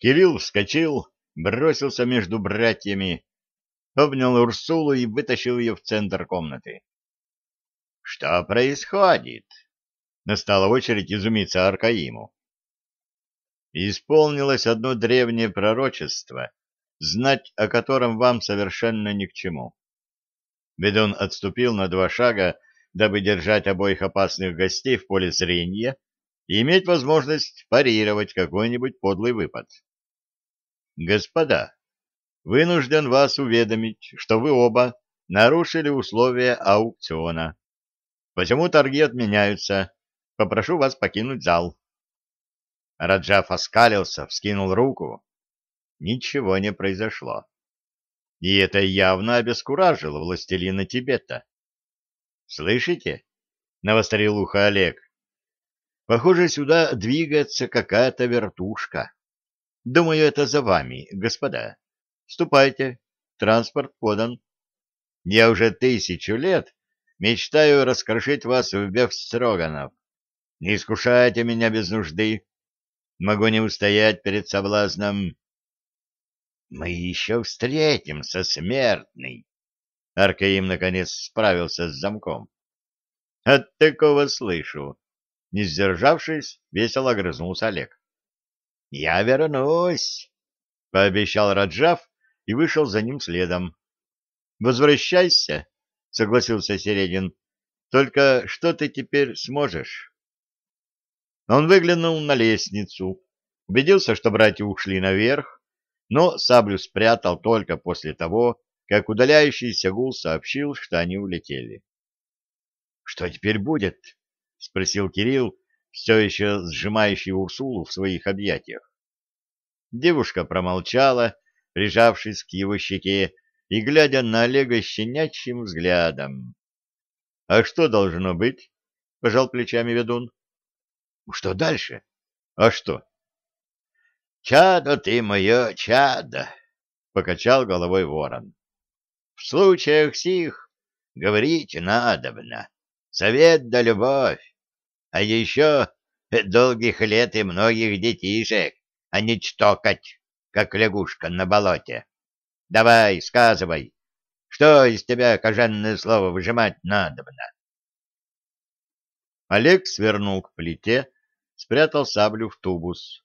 Кирилл вскочил, бросился между братьями, обнял Урсулу и вытащил ее в центр комнаты. — Что происходит? — настала очередь изумиться Аркаиму. Исполнилось одно древнее пророчество, знать о котором вам совершенно ни к чему. Ведун отступил на два шага, дабы держать обоих опасных гостей в поле зрения и иметь возможность парировать какой-нибудь подлый выпад. Господа, вынужден вас уведомить, что вы оба нарушили условия аукциона. Почему торги отменяются? Попрошу вас покинуть зал. Раджав оскалился, вскинул руку. Ничего не произошло. И это явно обескуражило властелина Тибета. «Слышите?» — навострил ухо Олег. «Похоже, сюда двигается какая-то вертушка. Думаю, это за вами, господа. Ступайте, транспорт подан. Я уже тысячу лет мечтаю раскрошить вас в Бефстроганов. Не искушайте меня без нужды. Могу не устоять перед соблазном. Мы еще встретимся, смертный. Аркаим, наконец, справился с замком. От такого слышу. Не сдержавшись, весело огрызнулся Олег. — Я вернусь, — пообещал Раджав и вышел за ним следом. — Возвращайся, — согласился Середин. — Только что ты теперь сможешь? Он выглянул на лестницу, убедился, что братья ушли наверх, но саблю спрятал только после того, как удаляющийся гул сообщил, что они улетели. — Что теперь будет? — спросил Кирилл, все еще сжимающий Урсулу в своих объятиях. Девушка промолчала, прижавшись к его щеке и глядя на Олега щенячьим взглядом. — А что должно быть? — пожал плечами ведун. — Что дальше? — А что? — Чадо ты мое, чадо! — покачал головой ворон. — В случаях сих говорить надобно. Совет да любовь а еще долгих лет и многих детишек, а не чтокать, как лягушка на болоте. Давай, сказывай, что из тебя кожанное слово выжимать надобно? Олег свернул к плите, спрятал саблю в тубус.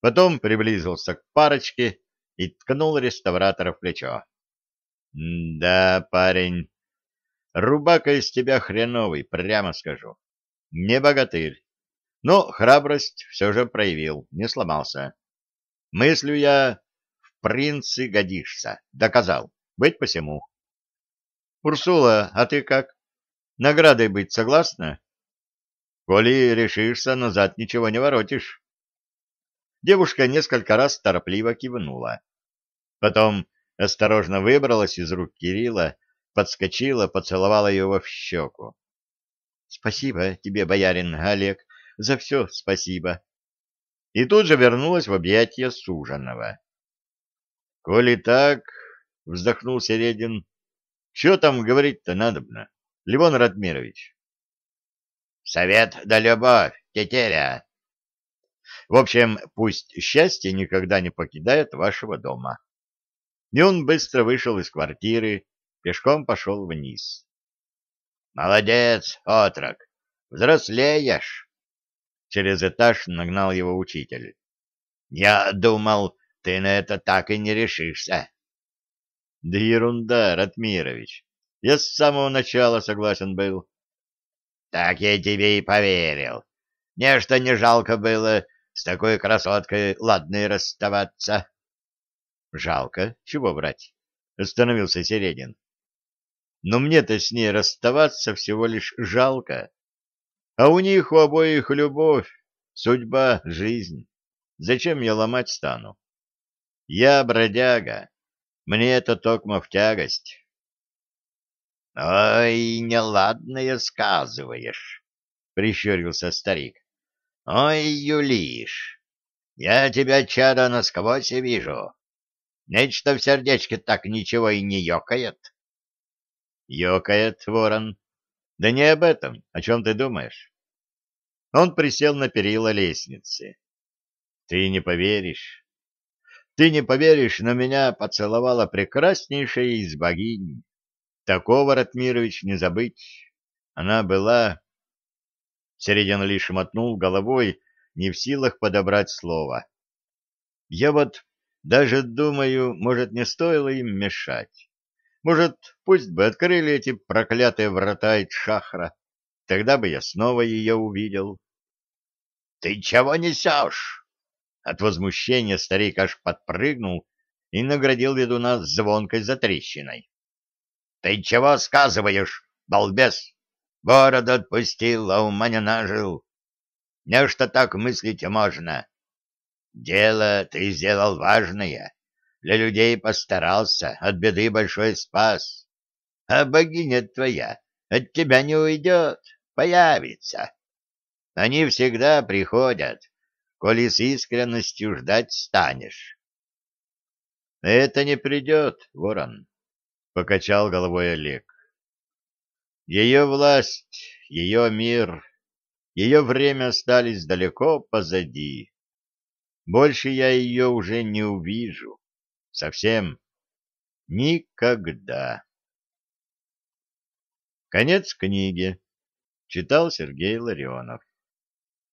Потом приблизился к парочке и ткнул реставратора в плечо. — Да, парень, рубака из тебя хреновый, прямо скажу. Не богатырь, но храбрость все же проявил, не сломался. Мыслю я, в принцы годишься, доказал, быть посему. Урсула, а ты как? Наградой быть согласна? Коли решишься, назад ничего не воротишь. Девушка несколько раз торопливо кивнула. Потом осторожно выбралась из рук Кирилла, подскочила, поцеловала его в щеку. Спасибо тебе, боярин Олег, за все спасибо. И тут же вернулась в объятия суженого. — Коли так, — вздохнул Середин, — что там говорить-то надобно, Ливон Радмирович? — Совет да любовь, тетеря. В общем, пусть счастье никогда не покидает вашего дома. И он быстро вышел из квартиры, пешком пошел вниз. Молодец, отрок, взрослеешь. Через этаж нагнал его учитель. Я думал, ты на это так и не решишься. Да ерунда, Ратмирович. Я с самого начала согласен был. Так я тебе и поверил. Нечто не жалко было с такой красоткой ладной расставаться. Жалко, чего брать? Остановился Середин но мне-то с ней расставаться всего лишь жалко. А у них у обоих любовь, судьба, жизнь. Зачем я ломать стану? Я бродяга, мне это токмо в тягость. — Ой, неладное сказываешь, — прищурился старик. — Ой, юлишь, я тебя, чада, насквозь вижу. Нечто в сердечке так ничего и не ёкает. Ёкает ворон. Да не об этом. О чем ты думаешь? Он присел на перила лестницы. Ты не поверишь. Ты не поверишь, но меня поцеловала прекраснейшая из богинь. Такого, Ратмирович, не забыть. Она была... Середин лишь мотнул головой, не в силах подобрать слово. Я вот даже думаю, может, не стоило им мешать. Может, пусть бы открыли эти проклятые врата из шахра. Тогда бы я снова ее увидел. — Ты чего несешь? От возмущения старик аж подпрыгнул и наградил ведуна звонкой затрещиной. — Ты чего сказываешь, балбес? Бороду отпустил, а ума не нажил. Нечто так мыслить можно. Дело ты сделал важное. Для людей постарался, от беды большой спас. А богиня твоя от тебя не уйдет, появится. Они всегда приходят, коли с искренностью ждать станешь. — Это не придет, ворон, — покачал головой Олег. Ее власть, ее мир, ее время остались далеко позади. Больше я ее уже не увижу. Совсем. Никогда. Конец книги. Читал Сергей Ларионов.